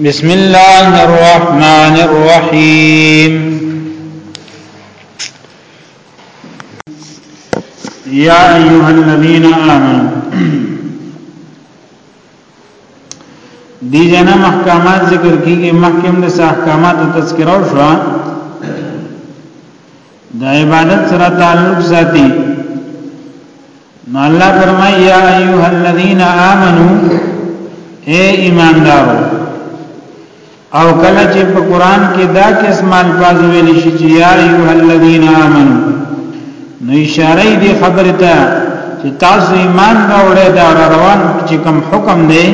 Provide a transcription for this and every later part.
بسم الله الرحمن الرحيم يا أيها الذين آمنوا دی جنا محکمات ذکر کیږي محکم د احکامات تذکرہ شو د عبادت سره تعلق ساتي نو الله فرمایي یا ایها الذین آمنو اے ایماندارو او کله چې په قران کې دا قسم الفاظ ویل شي چې یا ایه الذین آمنو نو اشاره دی خبره ته چې تاسو ایمان راوړی دا روان چې کوم حکم دی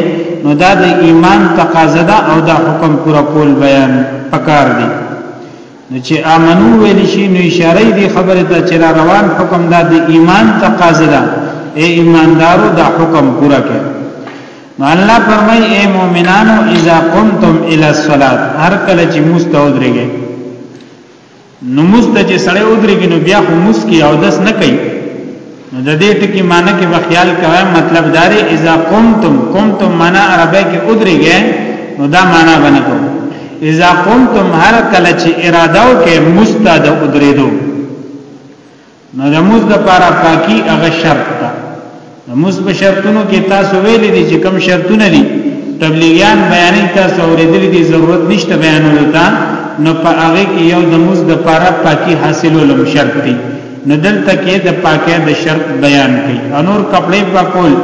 نو دا د ایمان تقاضا ده او دا حکم پورا کول بیان پکار دی نو چې امنو ویل شي نو اشاره دی خبره ته چې را روان حکم دا د ایمان تقاضا ده اے ایماندارو دا حکم پورا کړئ نو الله فرمای اے مؤمنانو اذا قمتم الى الصلاه هر کله چې مستودريږي نو مست چې سړی ودرېږي نو بیا خو مسکی او دس نه کوي نو د دې ټکی معنی کې بخیال کوي مطلب دا دی اذا قمتم قمتم معنا عربی کې ادريږي نو دا معنا باندې کو اذا قمتم هر کله چې اراده وکې مستد ادریدو نو د موز د پاره پاکي هغه شرط ده د موز په شرطونو کې تاسو ویلې دي چې کم شرطونه دي تبلیغیان بیانې تاسو اورېدلې دي ضرورت نشته بیانولو ته نو په هغه کې یو د موز د پاره پاکي حاصلولم شرط دی نو دلته کې د پاکه د شرط بیان کړي انور کپڑے پاکول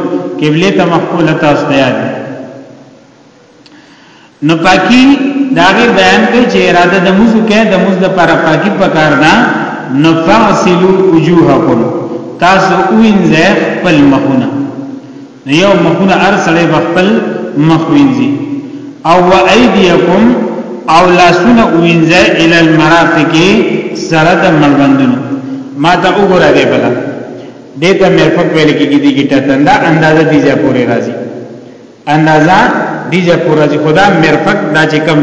قبله ته مخکول تاسو ته یاد نو پاکي داغه بیان کوي چې اراده د موز کې د موز د پر پاکي پکار نه نفعسلو وجوهکم تاسو وینځه خپل مخونه نو یو مخونه ار سړی بخپل مخ وینځي او و ایدیکم او لاسونه وینځي ال المرافق سره د مړبندونو ما ته وګوره دی بلا دې ته مرفق ویل کېږي دي ګټه تنده اندازه دي ځا پورې راځي اندازه دي ځا پورې راځي خدا مرفق دا چې کم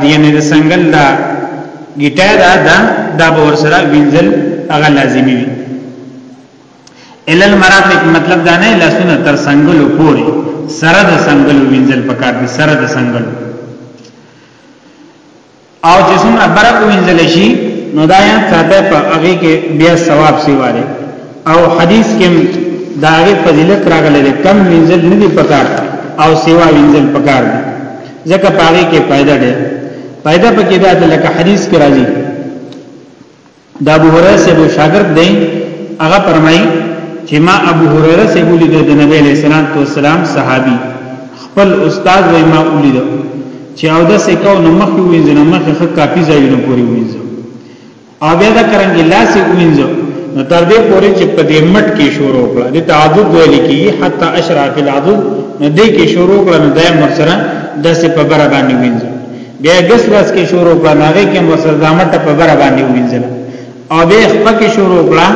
دی نه د سنگل دا ګټه دا دا د ور سره وینځل هغه لازمي وي ال المرافق مطلب دا نه لاسونه تر سنگلو پوري سره د سنگلو وینځل پکار دي سره د سنگلو او چې څومره برق وینځل شي نو دا یا ساده په هغه کې بیا ثواب سیواله او حدیث کې دا هغه فضیلت راغلی دی کم وینځل نه دي پکار او سیوا وینځل پکار دي ځکه پاره کې فائدہ ده فائدہ پکې دا لکه حدیث کې راځي دا ابو هريره سے بو شاگرد دی هغه فرمایي چې ما ابو هريره سے ولید د نبی علیہ السلام تو سلام صحابي خپل استاد وای ما ولید چې او د سې کو نو مخ وینځ نو مخ خ کافي ځایونه پوری وینځ او بیا دا کرانګي لاس وینځ نو تر دې پوری چې په دې مټ کې شروع کړه د تعبد ویل کی حتا اشراف العبد نو دې کې شروع کړه نو دای مرسره د سې په بر باندې وینځ بیا ګس لاس کې شروع کړه ناغه کې مسلزامه ته په بره باندې وینځل او به خپل کې شروع کړه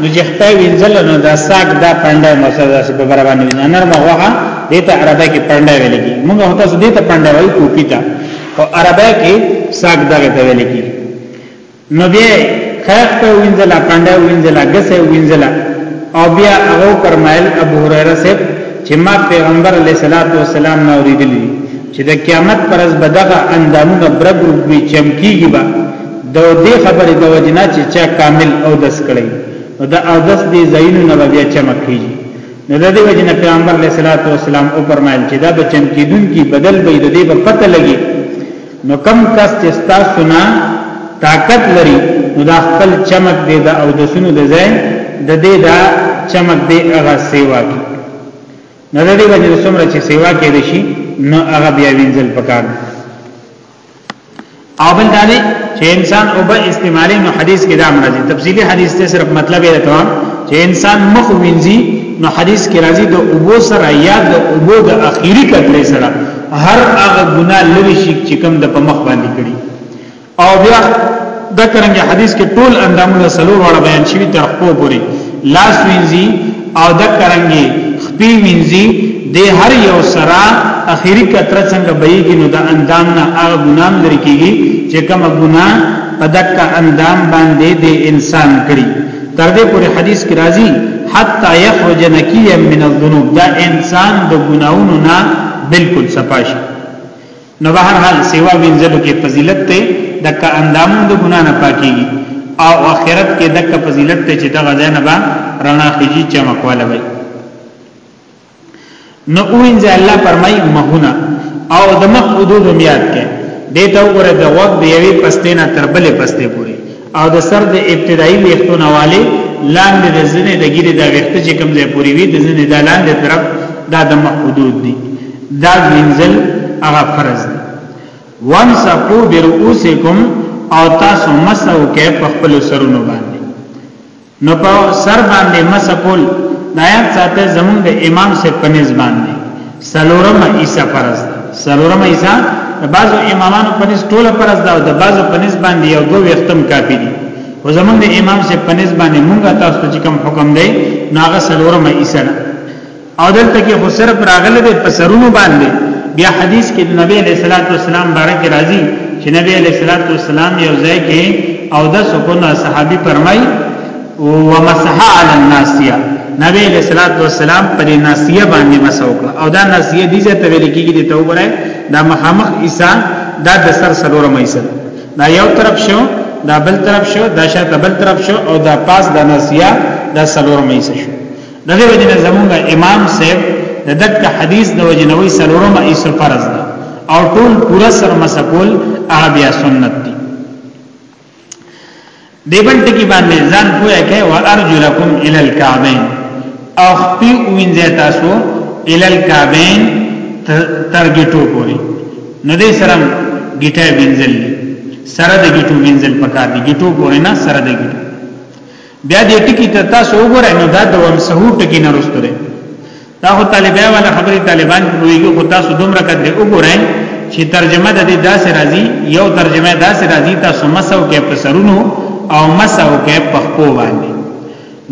نو چې خپل وینځل نو دا ساک دا پنده مسلزامه په بره باندې وینځل نرمه وغه دې ته عربی کې پنده ویل کی موږ هوته دې ته پنده وایو کوپی ته او عربی کې ساک دا ته ویل کی نو بیا خیخ په وینځله پنده وینځله ګسه وینځله او بیا هغه فرمایل ابو هريره صاحب چې ما پیغمبر علی صلوات و سلام نو ریدلی چې د قیامت پر ورځ بدغه اندامونه برګ وي چمکیږي با د دې خبرې د وجنا چې چا کامل او دس کړي نو د او دس دې زینو نه بیا چمکیږي نو د دې وجنا پیغمبر علی صلوات و سلام او فرمایل چې دا به چمکیدون کی بدل به د دې په پته لګي نو کم کس چې تاسو نه طاقت لري نو دا خپل چمک دی دا او د سونو د ځای د دې دا چمک دی هغه سیوا کی نه د دې وجه څومره چې سیوا کې دي شي نو هغه بیا وینځل پکار او بل دا دی چې انسان او به استعمالي نو حدیث کې دا مرضی تفصیلی حدیث ته صرف مطلب یې ته چې انسان مخ وینځي نو حدیث کې راځي د اوبو سره یا د اوبو د اخیری کتلې سره هر هغه ګناه لری شي چې کوم د په مخ باندې کړي او بیا دا کرنګ حدیث کې ټول اندامونه سلور واړه بیان شوی تر خپو پوری لاس وینځي او دا کرنګي خپې وینځي د هر یو سره اخیری کتره څنګه بېږي نو دا اندام نه هغه ګنام لري کیږي چې کوم ګنا پدک اندام باندې د انسان کړي تر دې پورې حدیث کې راځي حتا یخرج نکیا من الذنوب دا انسان د ګناونو نه بالکل صفاش نو بهر حال سیوا وینځلو کې فضیلت ته دک اندامون د ګنا نه پاکيږي او اخرت کې دک فضیلت ته چې دغه ځای نه با رڼا خيږي چمکواله وي نو اوینځه الله فرمای مخونه او د مخ حدود میاد کې دیتا وګوره د وخت د یوې پستې نه تر بلې پستې پوري او د سر د ابتدایي ویختونه والي لاندې د زنې د ګیره د ویخت چې کوم ځای پوري وي د زنې د لاندې طرف دا د مخ حدود دي دا وینځل هغه فرض دي وانسقو برؤسکم او تاسو مسو کې په خپل سرونو باندې نو په سر باندې مسکول دایات ساته زمون د امام سے پنځ باندې سلورم عیسی فرض سلورم عیسی د بعضو امامانو پنځ ټوله فرض ده او د بعضو پنځ باندې یو دوه وختم کافی دي او زمون د امام سے پنځ باندې مونږه تاسو ته کوم حکم دی ناغه سلورم عیسی او دلته کې خو صرف راغله ده په سرونو باندې بیا حدیث کې د نبی علیہ الصلوۃ والسلام بارک راضی چې نبی علیہ الصلوۃ والسلام یو ځای کې او د سکونه صحابي فرمای او مسح علی الناسیه نبی علیہ الصلوۃ والسلام پر ناسیه باندې مسوک او دا ناسیه دې ته ویل کېږي د توبره دا مخامخ عیسی دا د سر سلورم عیسی دا یو طرف شو دا بل طرف شو دا شاته بل طرف شو او دا پاس د ناسیه دا سلورم عیسی شو د دې وجه نه زمونږ امام صاحب د دک حدیث د وجه نوې سلورم ایسو فرض ده او ټول پورا سر مسکول هغه بیا سنت دي دیبل ټکی باندې ځان کوی کې و ارجلکم ال الکعبین او خپل وینځه تاسو ال الکعبین تر ګټو پوری نو دې سره ګټه وینځل سره د ګټو وینځل پکار دي ګټو پوری نه سره د ګټو بیا دې ټکی ته تاسو وګورئ نو دا د ومسحو ټکی نه رسته دی دا خو طالبان ولا خبري طالبان کویږي خو تاسو دومره کده وګورئ چې ترجمه د دې داسې راځي یو ترجمه داسې راځي تاسو مسو کې په سرونو او مسو کې په خپو باندې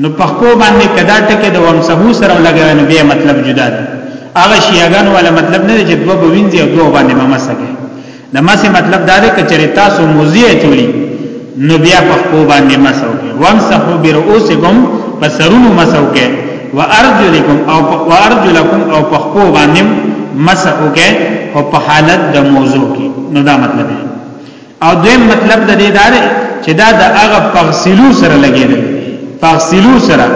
نو په خپو باندې کدا ټکی د ومسحو سره لګوي نو به مطلب جدا دی هغه شیعاګان ولا مطلب نه چې دوه بوینځي او دوه باندې مسکه د مسه مطلب دا دی کچری تاسو موزیه چولی نو بیا په خو باندې مسو کې وامسحو برؤسکم پسرونو مسو کې وارجلکم او وارجلکم او په خو باندې مسو کې او په حالت د موضوع کې نو دا مطلب دی او دویم مطلب د دې دار چې دا د هغه پغسلو سره لګیدل پغسلو سره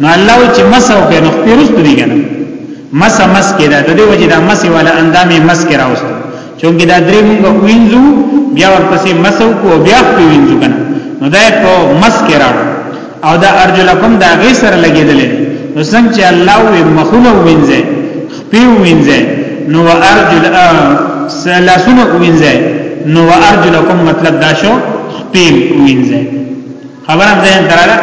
نو الله چې مسو کې نو پیروز دی کنه مس مس کې دا د دې وجې دا مس والا اندامې مس کې راوستو چونګې دا درې مونږ وینځو بیا ورپسې مسو کو بیا په وینځو کنه نو دا په مس کې راو او دا ارجلکم دا غي سره لګېدلې نو څنګه چې الله وي مخونه وینځي خپې وینځي نو ارجل سلاسونه وینځي نو ارجلکم مطلب دا شو خپې وینځي خبره ځین دراله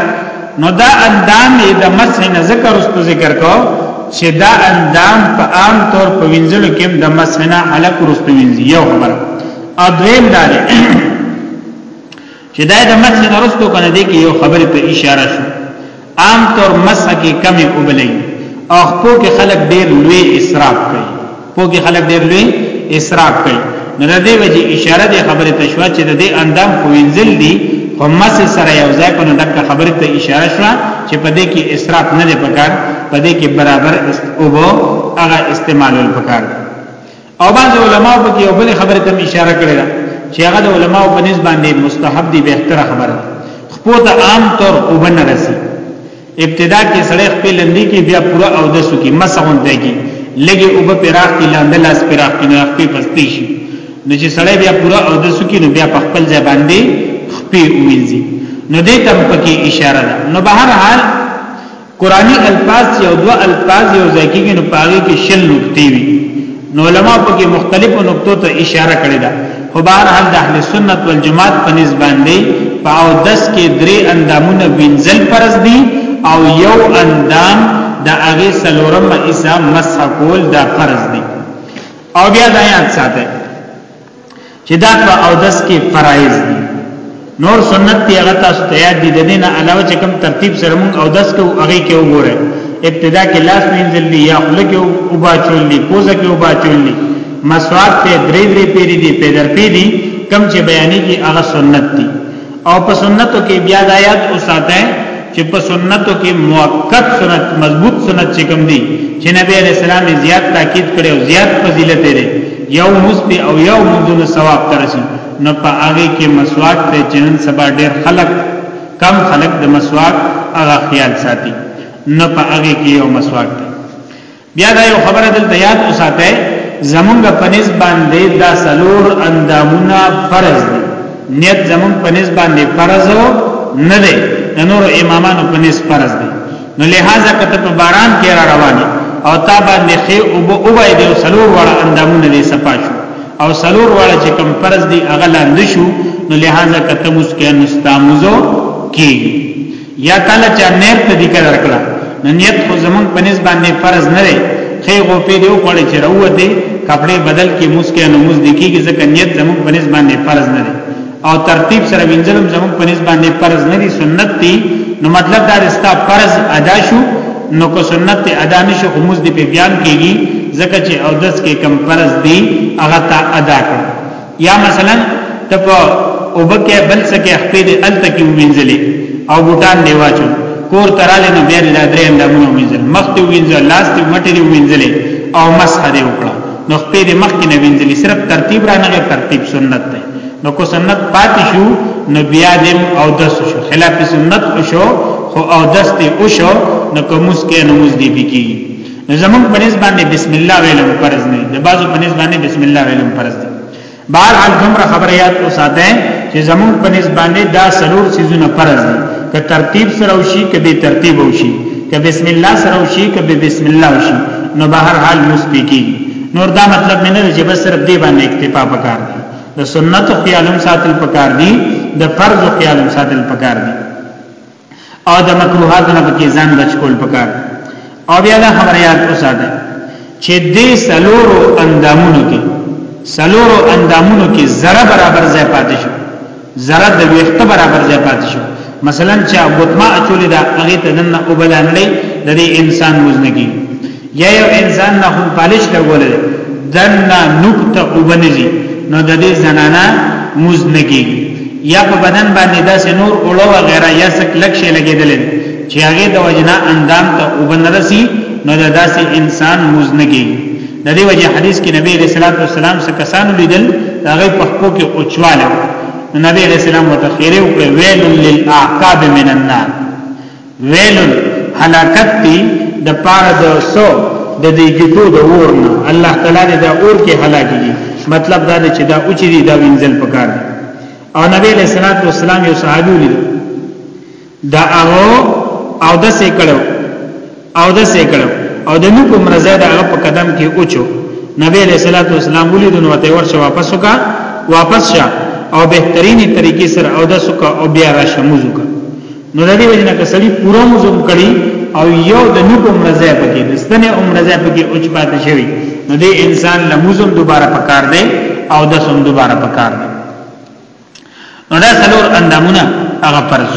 نو دا اندام د مسح نه ذکر واستو ذکر کو چې دا اندام په عام طور په وینځلو کې د مسح نه الک واستو وینځي یو خبره او دویم دا دی چې دا د مسح نه واستو کنه دی کې یو خبره په اشاره شو عام طور مسح کې کمی وبلې او خپو کې خلک ډیر لوی اسراف کوي خپو کې خلک ډیر لوی اسراف کوي نو د دې وجه اشاره د خبره تشوا چې د دې اندام خوینزل دي خو مسح سره یو ځای په دغه خبره ته اشاره شو چې په دې کې اسراف نه دی پکار په دې کې برابر او هغه استعمالول پکار دی او بعض علما په کې یو بل خبره ته اشاره کړې ده چې هغه د علما په نسبت باندې مستحب دي به تر خبره خپو ته عام طور وبنه رسی ابتدا کې سړی خپل لندې کې بیا پورا او دسو کې مسغون دی کې لګي او په پراخ کې لاندې لاس پراخ کې نه خپې پستی شي نو چې سړی بیا پورا او دسو کې نو بیا په خپل ځای باندې خپې وینځي نو دې تم پکې اشاره ده نو بهر حال قرآنی الفاظ چې یو دوه الفاظ یو ځای کېږي نو پاغي کې شل نقطې وي نو علما په کې مختلفو نقطو ته اشاره کړې ده خو بهر حال د اهل سنت والجماعت په نسبت باندې په او دس کې درې اندامونه وینځل فرض دي او یو اندام د هغه سلورم ایسا مسح کول دا فرض دي او بیا د آیات ساته چې دا په او دس کې فرایز دي نور سنت دی هغه تاسو ته یاد دي د دینه علاوه چې کوم ترتیب سره مونږ او دس کو هغه کې وګوره ابتدا کې لاس وینځل دي یا خپل کې او باچول دي پوزه کې او باچول دي مسواک ته درې درې پیری دي پیدر پیری کم چې بیانې کې هغه سنت دي او په سنتو کې بیا د آیات او ساته چې په سنتو کې موقت سنت مضبوط سنت چې کوم دي چې نبی علیہ السلام زیات تاکید کړي او زیات فضیلت لري یو مست او یو مدونه ثواب ترسي نو په هغه کې مسواک ته جنن سبا ډیر خلق کم خلق د مسواک هغه خیال ساتي نو په هغه کې یو مسواک دی بیا دا یو خبره دلته یاد وساتئ زمونږ په نس باندې دا سلور اندامونه فرض دي نیت زمونږ په نس باندې فرض نه دی د نور امامانو په نس فرض دی نو لہذا کته په باران کې را رواني او تا باندې خې او به او به دې سلور وړ اندامونه دې سپاشو او سلور وړ چې کم فرض دی هغه لاندې شو نو لہذا کته مسکه نستاموزو کیږي یا تعالی چا نیر ته دی کړه کړه نو نیت خو زمون په نسبت باندې فرض نه دی خې غو په دې وکړي چې راوته کپڑے بدل کې مسکه نو مز دکی کې ځکه نیت زمون په نسبت باندې فرض نه دی او ترتیب سره وینځلم زمون په نسبت باندې فرض نه دی سنت دی نو مطلب دا رستا فرض ادا شو نو کو سنت ادا نشو خو مز دې په بیان کېږي ځکه چې او دس کې کم فرض دی هغه تا ادا کړ یا مثلا ته په وبکه بل څه کې خپې دې ال تکي وینځلې او بوتان دی واچو کور تراله نو بیا لا درې اندامونه وینځل مخ ته وینځل لاس ته مټې دې وینځلې او مسح دې وکړه نو خپې دې مخ کې نه وینځلې صرف ترتیب را نه ترتیب سنت دی نو کو سنت پاتې شو نو بیا دې او دس شو خلاف سنت شو خو او دس دې او شو نو کومس کې نو مز دې بکی نو زمون په نسبت باندې بسم الله ویل فرض نه دی بعضو په نسبت باندې بسم الله ویل فرض دی بهر حال دومره خبره یاد اوساته چې زمون په نسبت باندې دا سلور سيزونه فرض دي که ترتیب سره وشي که به ترتیب وشي که بسم الله سره وشي که به بسم الله وشي نو بهر حال مسبقي نور دا مطلب مې نه چې بس صرف دې باندې اکتفا پکار دي د سنت خیالم ساتل پکار دي د فرض خیالم ساتل پکار دي او د مکروهات نه پکې ځان بچ کول پکار او بیا دا خبره یاد وساته چې دې سلورو اندامونو کې سلورو اندامونو کې ذره برابر ځای پاتې شو ذره د ویخته برابر ځای پاتې شو مثلا چې غوتما اچولې دا هغه ته نن او بلانلې د دې انسان وزنګي یا یو انسان نه خون پالش لګولې دنه نقطه وبنځي نو د دې زنانه موز نه کیږي یا په بدن باندې داسې نور اوړه و غیره یا سک لکشه لګیدل چې هغه د وجنا اندام ته وبنرسي نو د داسې انسان موز نه کیږي د دې وجه حدیث کې نبی رسول الله والسلام څخه کسان لیدل هغه په خپل کې اوچواله نبی رسول الله متخیره وکړ ویل للعقاب من النار ویل هلاکت دی د پاره د سو د دې ګټو د اور نه الله تعالی دې دا اور کې هلاکي مطلب دا دی چې دا اوچې دي دا وینځل پکار دی او نبی علیہ الصلوۃ والسلام یو صحابي ولید دا هغه او د سې کړو او د سې کړو او د نو کوم رضا دا په قدم کې اوچو نبی علیہ الصلوۃ والسلام ولید نو ته ورشه واپس وکا واپس شه او بهترینی طریقې سره او د سکا او بیا را شموزو نو د دې وجنه که سړی پوره مزم کړي او یو د نو په مرزه پکې د ستنه عمرزه پکې اوچ پاتې شوی نو دې انسان لمزم دوباره پکار دی او د سم دوباره پکار دی نو دا څلور اندامونه هغه فرض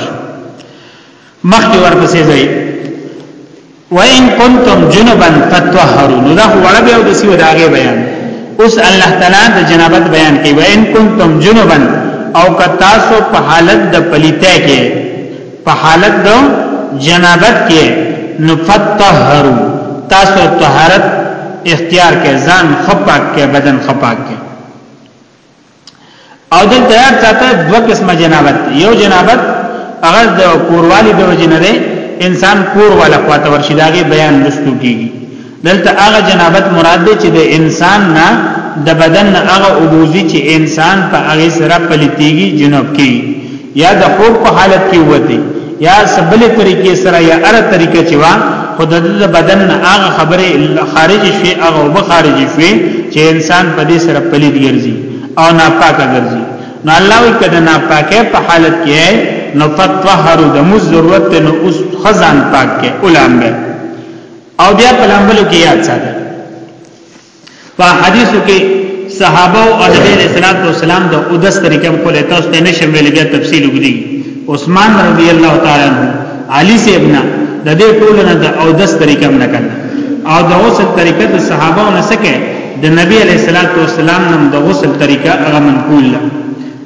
مخکې ورپسې ځای وان کنتم جنبا فتطهروا نو دا وړه به او د سیو داغه بیان اوس الله تعالی د جنابت بیان کوي وان کنتم جنبا او کتاسو په حالت د پلیته کې په حالت د جنابت کې نو فتطهروا تاسو طهارت اختیار کې ځان خپاک کې بدن خپاک کې او دلته هر چاته دوه قسمه جنابت یو جنابت هغه د کوروالی د وجه نه دی انسان کور والا خواته ورشي داګه بیان لستو کیږي دلته هغه جنابت مراد دی چې د انسان نه د بدن هغه عبوزي چې انسان په هغه سره پلیتیږي جنوب کیږي یا د خوب په حالت کې وتی یا سبل طریقې سره یا اره طریقه چې وا خود د بدن هغه خبره خارج شي هغه وب خارج شي چې انسان په دې سره پلید ګرځي او ناپاک ګرځي نو الله وی کده ناپاکه په حالت کې نو فتوحر د مز ضرورت نو اوس خزان پاک کې علماء او بیا په لامل کې یاد ساته په حدیثو کې صحابه او نبی علیہ الصلوۃ والسلام د اودس طریقې په کوله تاسو ته نشم ویل بیا تفصیل وګړي عثمان رضی الله تعالی عنہ علی سیبنا د دې ټول نه د اودس طریقې نه کړ او د غسل طریقې د صحابه نه سکه د نبی علیہ الصلوۃ والسلام نن د غسل طریقه هغه منقول ده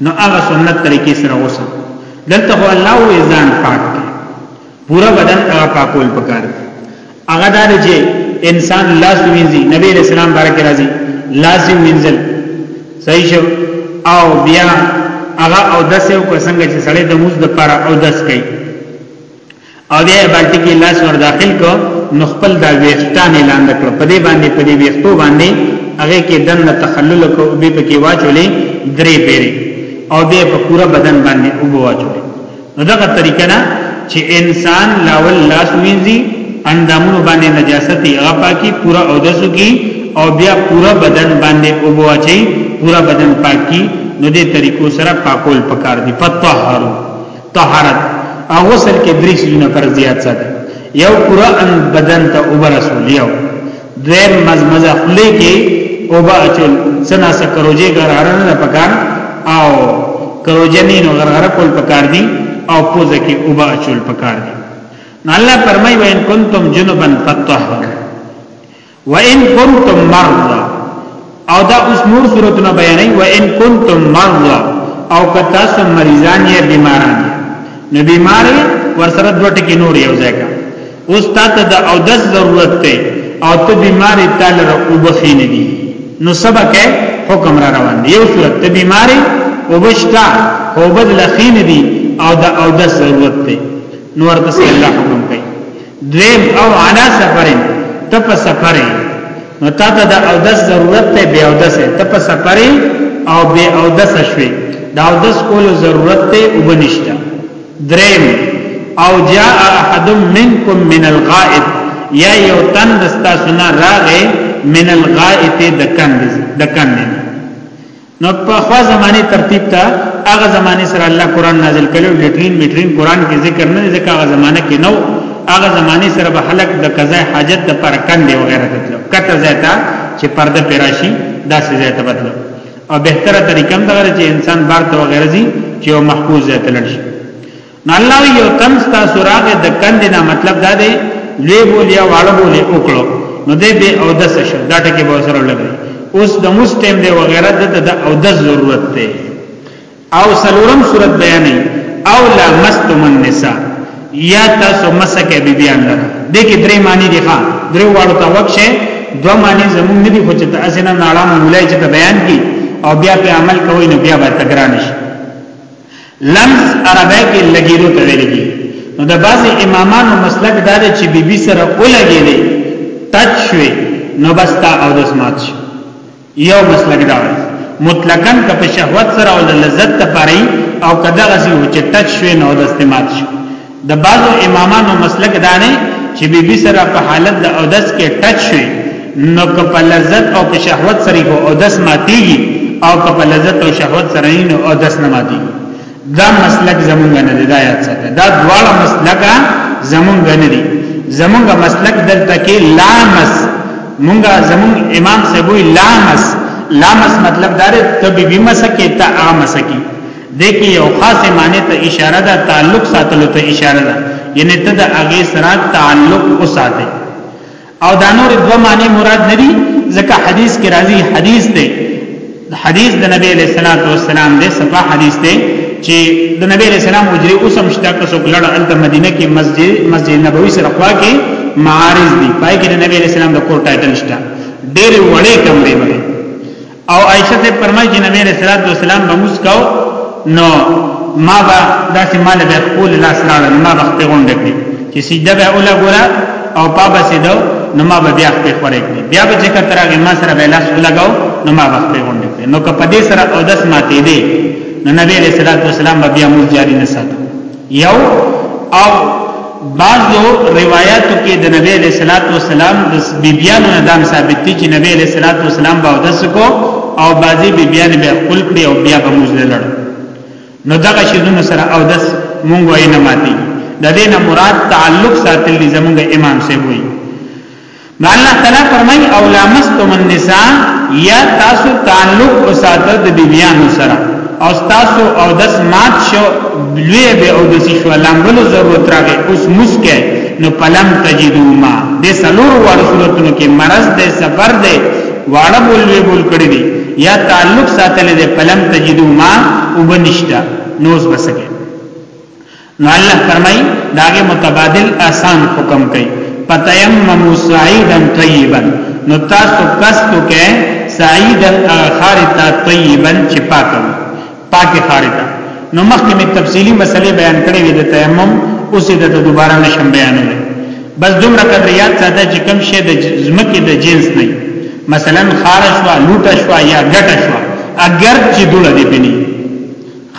نو هغه سنت طریقې سره غسل دلته الله وې ځان پاک پورا بدن هغه پاکول پکار هغه دار چې انسان لاس وینځي نبی رسول الله بارک راځي لاس وینځل صحیح شو او بیا هغه او دس یو کو څنګه چې سړی د موز د پاره او دس کوي او بیا بالټي کې لاس ور داخل کو نو خپل دا ویختان اعلان کړ په دې باندې په دې ویختو باندې هغه کې دن تخلل کو به پکې واچولې درې پیری او به په پورا بدن باندې وبواچولې نو دغه طریقه نه چې انسان لاول لاس وینځي اندامونو باندې نجاست یې پاکي پورا او دسو کی او بیا پورا بدن باندې او بواچي پورا بدن پاکي نو دې طریقو سره پاکول پکار دي پطهر طهارت او غسل کې درې سونه فرضیات ساتي یو پورا بدن ته اوبرسول یو دویم مزمزه خلی کې او با اچول سنا سکروجه غرغره نه پکار او کروجنی نو غرغره کول پکار دي او پوزه کې او با اچول پکار دي نو الله فرمایي وان کنتم جنبا فتطهروا وان کنتم مرضى او دا اوس نور صورتونه بیانوي و ان کنتم مرضى او که تاسو مریضان یا بیماران نو بیمار ورسره دوه ټکي نور یو ځای کا اوس تاسو د او دس ضرورت ته او ته بیماری تعالی را وبخینه دي نو سبق حکم را روان دی یو صورت ته بیماری وبشتا او بدل خین دي او د او دس ضرورت ته نور تاسو الله حکم دویم او علا سفرین ته په سفر نو تا ته د او دس ضرورت ته بیا او دس ته په سفر او بیا او دس شوي دا او دس کول ضرورت ته وبنشتا دریم او جاء احد منکم من الغائب یا یو تن دستا سنا راغه من الغائب د کندز د کندز نو په خوا زمانه ترتیب ته هغه زمانه سره الله قران نازل کړو لټرین میټرین قران کې ذکر نه ذکر هغه زمانه کې نو هغه زمانه سره به خلق د قضاء حاجت د پر کندې وغیرہ تلو کته زیاته چې پرده پیراشي داسې زیاته بدلو او بهتره طریقه هم دا چې انسان بار ته وغیرہ زی چې محفوظ زیاته لړشي نو الله یو تن تاسو راغې د کندې نه مطلب دا دی لوی بولیا واړه بولې وکړو نو دې به او د څه شو دا ټکی به سره لګي اوس د مستم دی وغیرہ د او د ضرورت دی او سلورم صورت بیانې او لا مستم النساء یا تاسو مسکه بی بیان لره د کې درې معنی دي ښا درې واړو ته وکشه دو معنی زمون ندي خو چې تاسو نه ناړه مولای چې بیان کی او بیا په عمل کوی نو بیا به تګران شي لمز عربی کې لګیدو ته ویل کی نو د بعضی امامانو مسلک دا دی چې بیبي سره ولګیلې تچ شوي نو بس تا او د سمات شي یو مسلک دا دی مطلقاً که په شهوت سره او د لذت لپاره او کدا غسی و چې تچ شوي نو د استمات شي د بعضو امامانو مسلک دا نه چې بی بی سره په حالت د اودس کې ټچ شي نو که په لذت او په شهوت سره هو اودس ماتيږي او که په لذت او شهوت سره نه نو اودس نه ماتيږي دا مسلک زمونږ نه دی دا یاد ساته دا دواړه مسلک زمونږ نه دي زمونږ مسلک دلته کې لامس مونږه زمونږ امام سبوی لامس لامس مطلب دا دی ته بی بی مسکه ته عام مسکه د کې یو خاص معنی ته اشاره ده تعلق ساتلو ته اشاره ده یعنی ته د هغه سره تعلق وساته او دا نور دوه معنی مراد ندي ځکه حدیث کې راځي حدیث دی حدیث د نبی علیہ الصلوۃ والسلام دی صفه حدیث دی چې د نبی علیہ السلام اجري اوسم شته کسو لړ انت مدینه کې مسجد مسجد نبوي سره خوا کې معارض دي پای کې د نبی علیہ السلام د کور ټایټل شته ډېر وړې کمرې وړې او عائشه سے فرمایي چې نبی رسول الله سلام به مسکاو نو ما با داسې مال به خپل لاس راړل ما به خپل غونډه کړی چې سیده به اوله ګورا او پابه سیدو نو ما به بیا خپل خورې کړی بیا به چې کترغه ما سره به لاس ولګاو نو ما به خپل غونډه کړی نو که په دې سره او داس ماتې دی نو نبی رسول الله سلام به بیا مو جاری نه ساتو یو او بعضو روایتو کې د نبی علیہ الصلوۃ والسلام د بیبیانو نه دام ثابت دي چې نبی علیہ الصلوۃ والسلام به اودس کو او بعضی بیبیان به خپل کړی او بیا به موږ لړ نو دغه شیدونو سره اودس مونږ وای نه ماتي د دې نه مراد تعلق ساتل زمونږ امام سي وي نو الله تعالی فرمای او لامستم النساء یا تاسو تعلق وساته د بیبیانو سره او تاسو او دس مات شو لوی به او دسی شو لامبلو ضرورت راغی اوس مسکه نو پلم تجدو ما د سلور وړ صورتونو کې مرض ده سفر ده واړه بول وی بول کړی دی یا تعلق ساتل ده پلم تجدو ما وبنشتا نوز بسکه نو الله فرمای داغه متبادل آسان حکم کوي فتیمموا سعیدا طیبا نو تاسو قصد وکئ سعیدا خارتا طیبا چې پاک وي پاک خارتا نو مخکې می تفصیلی مسلې بیان کړې وې د تیمم اوسې د دوباره نشم بیانولې بس دومره قدر یاد ساته چې کم شی د زمکه د جنس نه مثلا خارش وا لوټ شوا یا ګټ شوا اگر چې دوله دی بنی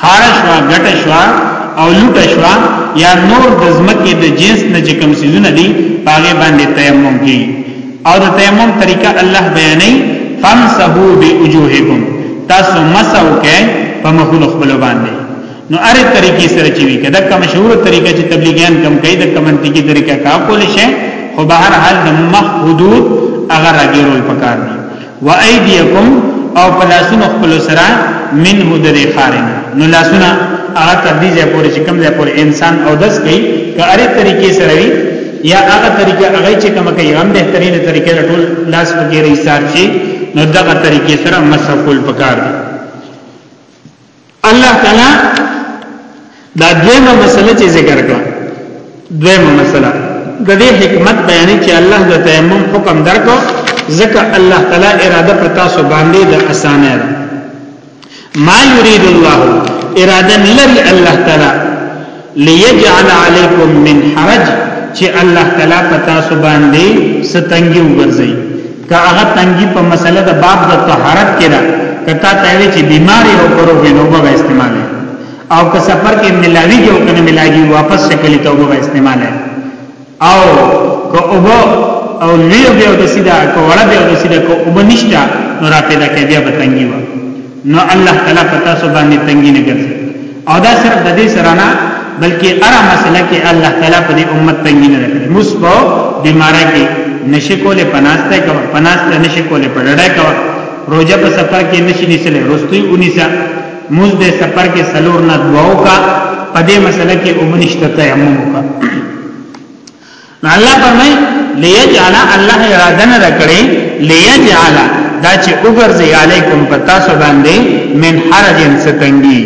خاره شوا ګټه شوا او لوټه شوا یا نور د ځمکې د جنس نه چې کوم سيزونه دي هغه باندې تیمم کی او د تیمم طریقه الله بیانې فمسحو بوجوهکم تاسو مسحو کې په مخونو خپل باندې نو اره طریقې سره چې وی کده کوم مشهور طریقه چې تبلیغیان کم کوي د کمنټیکی طریقه کا کول شي خو بهر حال د مخ حدود اگر اګیرول پکار دي و ایدیکم او پلاسونو خپل سره منه د دې خارن نو لاسونه هغه تر دې ځای پورې چې کوم ځای پورې انسان او دس کوي که اره طریقې سره وي یا هغه طریقه هغه چې کوم کوي هم بهترینه طریقه ټول لاس وګړي ایثار شي نو دغه طریقې سره مسکول پکار دي الله تعالی دا دویمه مسله چې ذکر کړه دویمه مسله د دې حکمت بیانې چې الله د تیمم حکم درکو ځکه الله تعالی اراده پر تاسو باندې د اسانه ده ما یرید الله اراده لري الله تعالی ليجعل عليكم من حرج چې الله تعالی پتا سو باندې ستنګي وګرځي که هغه تنګي په مسله د باب د طهارت کې ده کتا ته وی چې بیماری او پرو غنو به استعمال او که سفر کې ملاوي کې او کنه ملاوي واپس شکلی توبه به استعمال او که اوبه او لوی به او دسی دا که وړه به او دسی دا که اوبه نشتا نو را پیدا که بیا بتنگی و نو الله تعالی پتا سو باندې تنگی نگرزی او دا صرف د دې سرانا بلکې ارا مسله کې الله تعالی په دې امت تنگی نه کړی مصبو بیماری کې نشی کوله پناسته کو پناسته نشی کوله پړړای کو روزه په سفر کې نشی نیسله رستوی اونیسا موز د سفر کې سلور نه دواو کا په دې مسله کې اومنشت تیمم کا نو الله فرمای ليجعل الله اراده نه کړې ليجعل دا چې وګرځي علیکم پتا سو باندې من حرج ستنګي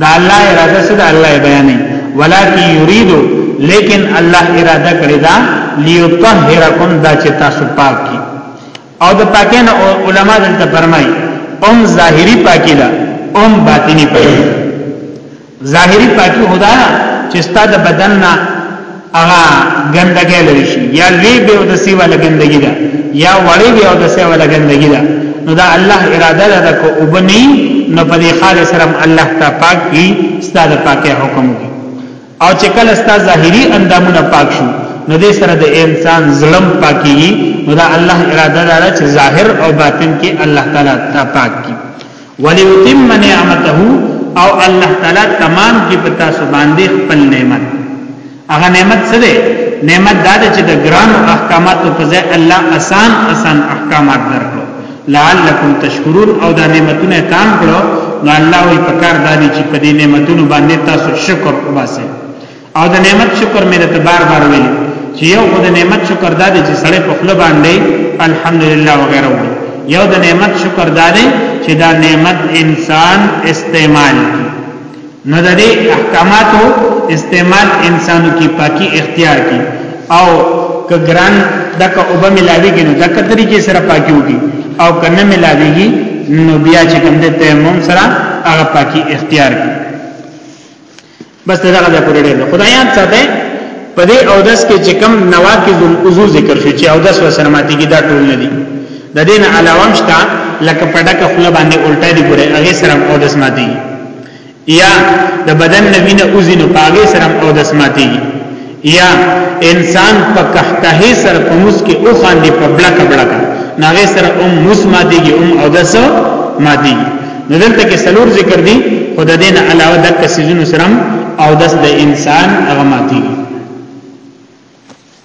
دا الله اراده څه دا الله بیانې ولکن یرید لیکن الله اراده کړی دا لیطهرکم دا چې تاسو پاک او د پاکین علما دلته فرمای ام ظاهری پاکی ده ام باطنی پاکی ظاهری پاکی خدا چې ستا د بدن نه هغه ګندګي لري شي یا لوی به او د سیوا لګندګي ده یا وړي به او د سیوا لګندګي ده نو دا الله اراده ده کو وبني نو په دې خالص رحم الله ته پاک کی ستاسو پاکه حکم دی او چې کله ستا ظاهري اندامونه پاک شو نو دې سره د انسان ظلم پاکيږي نو دا الله اراده دار چې ظاهر او باطن کې الله تعالی تا پاک کی وليتم نعمته او الله تعالی تمام کی پتا سو باندې خپل نعمت هغه نعمت څه ده نعمت دا چې د ګران احکاماتو په ځای الله آسان آسان احکامات درکړي لعلکم تشکرون او دا نعمتونه تام کړو نو الله وی پکار دادی چې په دې نعمتونو باندې تاسو شکر وباسئ او د نعمت شکر مې ته بار بار ویل چې یو خو د نعمت شکر دادی چې سړی په خپل باندې الحمدلله وغیرہ وی یو د نعمت شکر دادی چې دا نعمت انسان استعمال کی نو د دې احکاماتو استعمال انسانو کی پاکی اختیار کی او که ګران دک او به ملاویږي نو دک طریقې سره پاکی وږي او که نه ملاویږي نو بیا چې کوم د تیمم سره هغه پاکی اختیار کی بس دغه د پرې ډېر خدایان ساته په دې او داس کې چې کم نواقض الوضو ذکر شو چې او داس وسره ماتي کې دا ټول نه دي د دین علاوه مشتا لکه پډکه خپل باندې الټه دی ګره هغه سره او داس ماتي یا د بدن نه وینه اوزی نو پاګې سره او د سماتي یا انسان په کهته سره په موس کې او خاندي په بلک بلک ناغه سره ام موس ماتيږي ام او د سو ماتي نو دلته کې سلور ذکر دي خدای دې نه علاوه د کسيزونو سره او دس د انسان هغه ماتيږي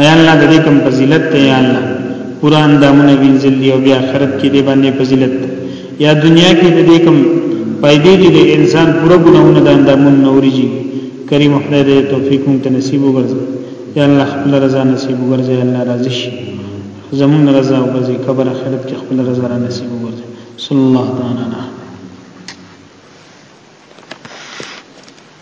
ایا الله د دې کوم فضیلت ته یا الله پورا اندامونه وینځل دی او بیا آخرت کې دې باندې فضیلت یا دنیا کې د دې کوم پیدې دي د انسان پورا ګناونه د اندامونو نوريږي کریم خدای دې توفیق مونږ ته نصیب وګرځي یا الله خپل رضا نصیب وګرځي الله راضي شي زمون رضا وګرځي قبر آخرت کې خپل رضا را نصیب وګرځي صلی الله تعالی علیه